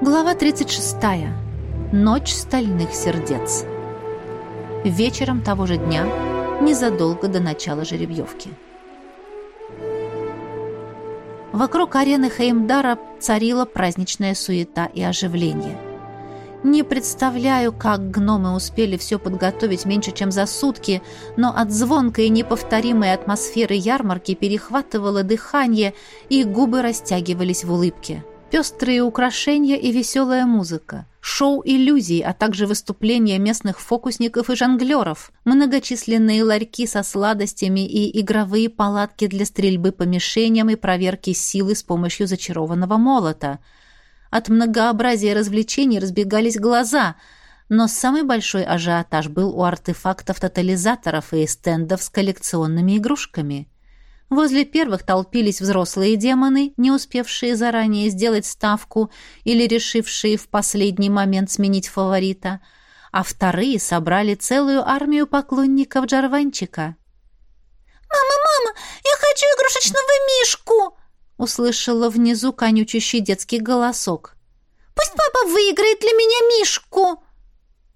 Глава 36. Ночь стальных сердец. Вечером того же дня, незадолго до начала жеребьевки. Вокруг арены Хеймдара царила праздничная суета и оживление. Не представляю, как гномы успели все подготовить меньше, чем за сутки, но от звонкой и неповторимой атмосферы ярмарки перехватывало дыхание, и губы растягивались в улыбке. Пестрые украшения и веселая музыка, шоу иллюзий, а также выступления местных фокусников и жонглеров, многочисленные ларьки со сладостями и игровые палатки для стрельбы по мишеням и проверки силы с помощью зачарованного молота. От многообразия развлечений разбегались глаза, но самый большой ажиотаж был у артефактов-тотализаторов и стендов с коллекционными игрушками – Возле первых толпились взрослые демоны, не успевшие заранее сделать ставку или решившие в последний момент сменить фаворита, а вторые собрали целую армию поклонников Джарванчика. «Мама, мама, я хочу игрушечного мишку!» услышала внизу конючущий детский голосок. «Пусть папа выиграет для меня мишку!»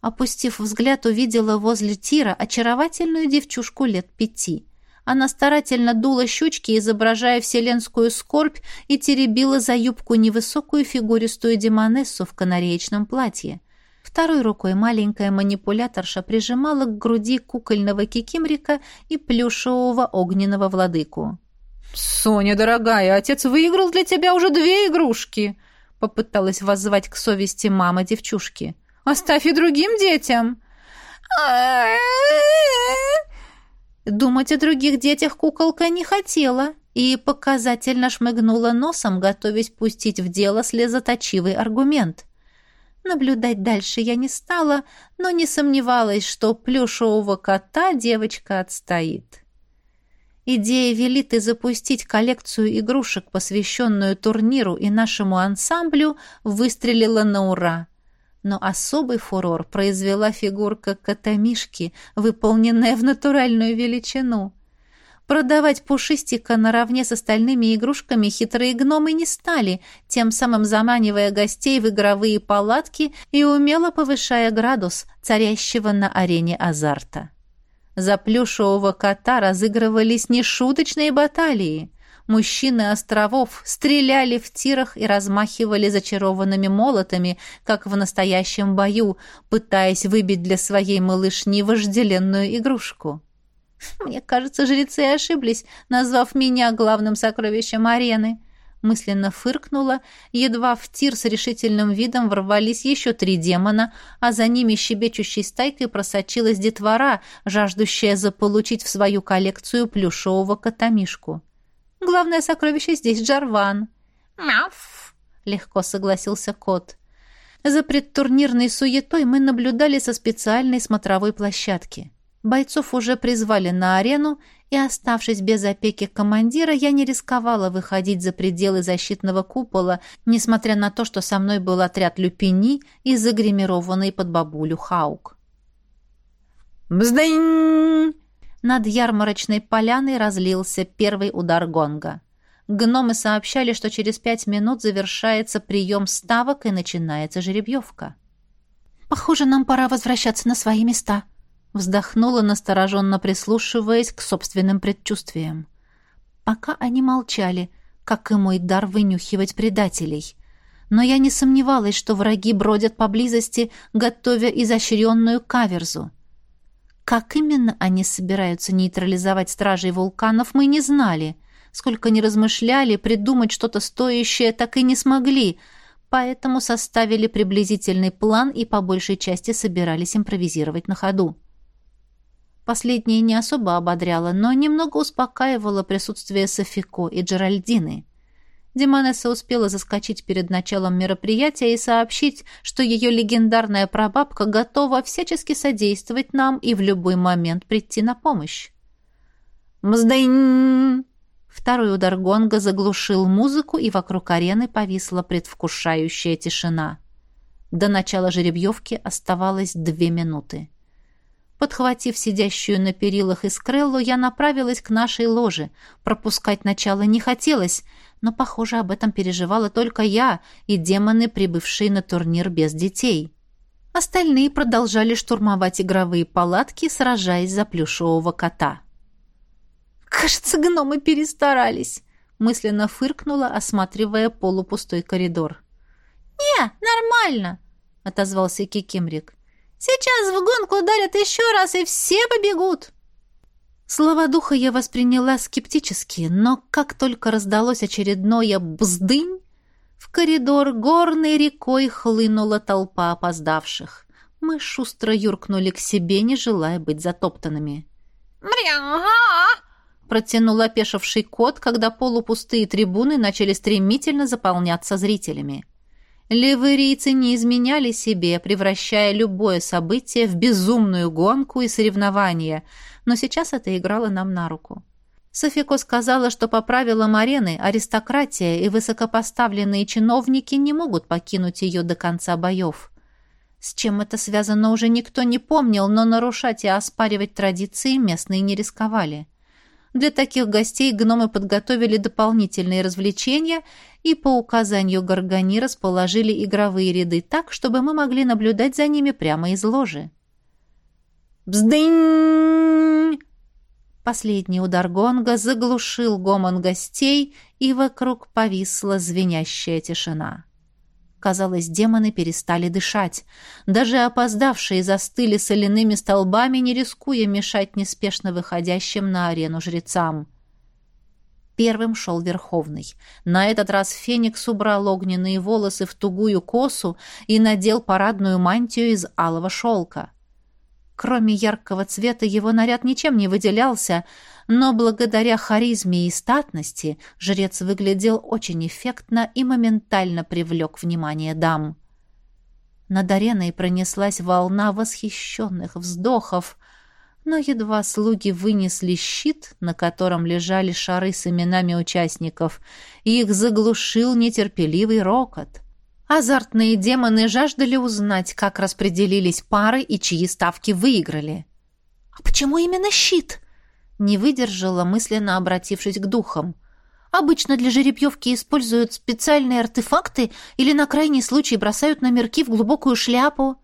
Опустив взгляд, увидела возле тира очаровательную девчушку лет пяти. Она старательно дула щучки, изображая вселенскую скорбь, и теребила за юбку невысокую фигуристую демонессу в канареечном платье. Второй рукой маленькая манипуляторша прижимала к груди кукольного кикимрика и плюшевого огненного владыку. «Соня, дорогая, отец выиграл для тебя уже две игрушки!» Попыталась воззвать к совести мама девчушки. «Оставь и другим детям!» Думать о других детях куколка не хотела и показательно шмыгнула носом, готовясь пустить в дело слезоточивый аргумент. Наблюдать дальше я не стала, но не сомневалась, что плюшевого кота девочка отстоит. Идея Велиты запустить коллекцию игрушек, посвященную турниру и нашему ансамблю, выстрелила на ура — но особый фурор произвела фигурка котомишки, выполненная в натуральную величину. Продавать пушистика наравне с остальными игрушками хитрые гномы не стали, тем самым заманивая гостей в игровые палатки и умело повышая градус царящего на арене азарта. За плюшевого кота разыгрывались нешуточные баталии. Мужчины островов стреляли в тирах и размахивали зачарованными молотами, как в настоящем бою, пытаясь выбить для своей малышни вожделенную игрушку. Мне кажется, жрецы ошиблись, назвав меня главным сокровищем арены. Мысленно фыркнула, едва в тир с решительным видом ворвались еще три демона, а за ними щебечущей стайкой просочилась детвора, жаждущая заполучить в свою коллекцию плюшевого котомишку. Главное сокровище здесь Джарван». «Мяф!» — легко согласился кот. За предтурнирной суетой мы наблюдали со специальной смотровой площадки. Бойцов уже призвали на арену, и, оставшись без опеки командира, я не рисковала выходить за пределы защитного купола, несмотря на то, что со мной был отряд люпини и загримированный под бабулю Хаук. «Бздынь!» Над ярмарочной поляной разлился первый удар гонга. Гномы сообщали, что через пять минут завершается прием ставок и начинается жеребьевка. «Похоже, нам пора возвращаться на свои места», — вздохнула, настороженно прислушиваясь к собственным предчувствиям. Пока они молчали, как и мой дар вынюхивать предателей. Но я не сомневалась, что враги бродят поблизости, готовя изощренную каверзу. Как именно они собираются нейтрализовать стражей вулканов, мы не знали. Сколько ни размышляли, придумать что-то стоящее так и не смогли, поэтому составили приблизительный план и по большей части собирались импровизировать на ходу. Последнее не особо ободряло, но немного успокаивало присутствие Софико и Джеральдины. Демонесса успела заскочить перед началом мероприятия и сообщить, что ее легендарная прабабка готова всячески содействовать нам и в любой момент прийти на помощь. «Мздынь!» Второй удар гонга заглушил музыку, и вокруг арены повисла предвкушающая тишина. До начала жеребьевки оставалось две минуты. Подхватив сидящую на перилах Искреллу, я направилась к нашей ложе. Пропускать начало не хотелось, но, похоже, об этом переживала только я и демоны, прибывшие на турнир без детей. Остальные продолжали штурмовать игровые палатки, сражаясь за плюшевого кота. «Кажется, гномы перестарались», — мысленно фыркнула, осматривая полупустой коридор. «Не, нормально», — отозвался Кикимрик. Сейчас в гонку ударят еще раз, и все побегут!» Слова духа я восприняла скептически, но как только раздалось очередное «бздынь», в коридор горной рекой хлынула толпа опоздавших. Мы шустро юркнули к себе, не желая быть затоптанными. «Мряга!» протянул опешивший кот, когда полупустые трибуны начали стремительно заполняться зрителями. Ливерийцы не изменяли себе, превращая любое событие в безумную гонку и соревнование, но сейчас это играло нам на руку. Софико сказала, что по правилам арены аристократия и высокопоставленные чиновники не могут покинуть ее до конца боев. С чем это связано, уже никто не помнил, но нарушать и оспаривать традиции местные не рисковали. Для таких гостей гномы подготовили дополнительные развлечения и по указанию Горгани расположили игровые ряды так, чтобы мы могли наблюдать за ними прямо из ложи. «Бздынь!» Последний удар гонга заглушил гомон гостей, и вокруг повисла звенящая тишина. Казалось, демоны перестали дышать. Даже опоздавшие застыли соляными столбами, не рискуя мешать неспешно выходящим на арену жрецам. Первым шел Верховный. На этот раз Феникс убрал огненные волосы в тугую косу и надел парадную мантию из алого шелка. Кроме яркого цвета его наряд ничем не выделялся, но благодаря харизме и статности жрец выглядел очень эффектно и моментально привлек внимание дам. Над ареной пронеслась волна восхищенных вздохов, но едва слуги вынесли щит, на котором лежали шары с именами участников, и их заглушил нетерпеливый рокот. Азартные демоны жаждали узнать, как распределились пары и чьи ставки выиграли. «А почему именно щит?» Не выдержала, мысленно обратившись к духам. «Обычно для жеребьевки используют специальные артефакты или на крайний случай бросают номерки в глубокую шляпу».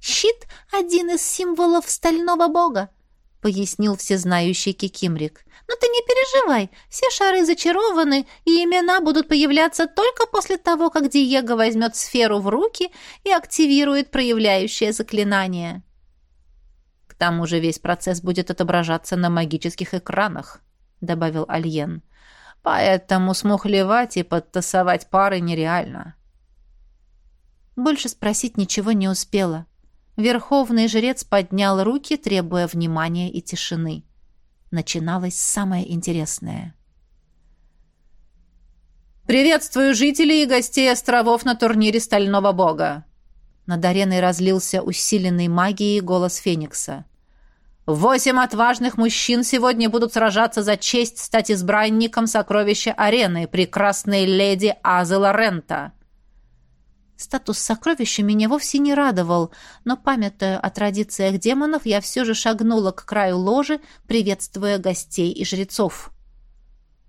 «Щит — один из символов стального бога», — пояснил всезнающий Кикимрик. «Но ты не переживай, все шары зачарованы, и имена будут появляться только после того, как Диего возьмет сферу в руки и активирует проявляющее заклинание». «К тому же весь процесс будет отображаться на магических экранах», — добавил Альен. «Поэтому смухлевать и подтасовать пары нереально». Больше спросить ничего не успела. Верховный жрец поднял руки, требуя внимания и тишины. Начиналось самое интересное. «Приветствую жителей и гостей островов на турнире Стального Бога!» Над ареной разлился усиленный магией голос Феникса. «Восемь отважных мужчин сегодня будут сражаться за честь стать избранником сокровища арены, прекрасной леди Азела Рента!» Статус сокровища меня вовсе не радовал, но, памятуя о традициях демонов, я все же шагнула к краю ложи, приветствуя гостей и жрецов.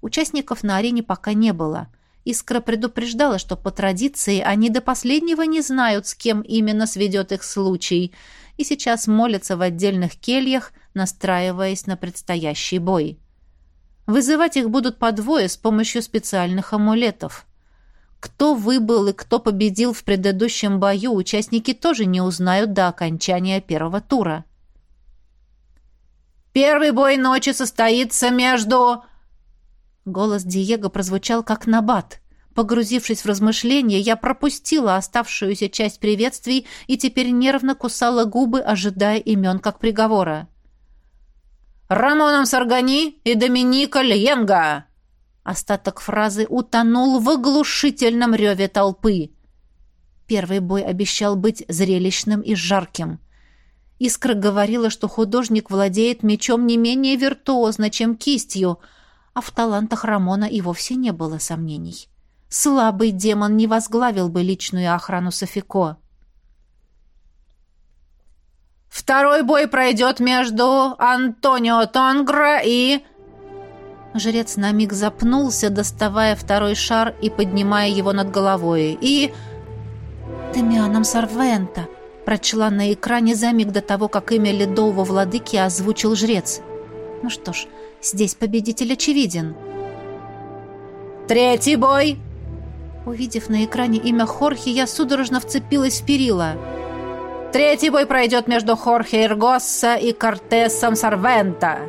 Участников на арене пока не было. Искра предупреждала, что по традиции они до последнего не знают, с кем именно сведет их случай, и сейчас молятся в отдельных кельях, настраиваясь на предстоящий бой. Вызывать их будут по двое с помощью специальных амулетов. Кто выбыл и кто победил в предыдущем бою, участники тоже не узнают до окончания первого тура. «Первый бой ночи состоится между...» Голос Диего прозвучал как набат. Погрузившись в размышления, я пропустила оставшуюся часть приветствий и теперь нервно кусала губы, ожидая имен как приговора. «Рамоном Саргани и Доминика Льенга!» Остаток фразы утонул в оглушительном реве толпы. Первый бой обещал быть зрелищным и жарким. Искра говорила, что художник владеет мечом не менее виртуозно, чем кистью, а в талантах Рамона и вовсе не было сомнений. Слабый демон не возглавил бы личную охрану Софико. Второй бой пройдет между Антонио Тонгра и...» Жрец на миг запнулся, доставая второй шар и поднимая его над головой. «И...» «Демианом Сарвента», — прочла на экране за миг до того, как имя ледового владыки озвучил жрец. «Ну что ж, здесь победитель очевиден». «Третий бой!» Увидев на экране имя Хорхи, я судорожно вцепилась в перила. «Третий бой пройдет между Хорхе Иргосса и Кортесом Сарвента!»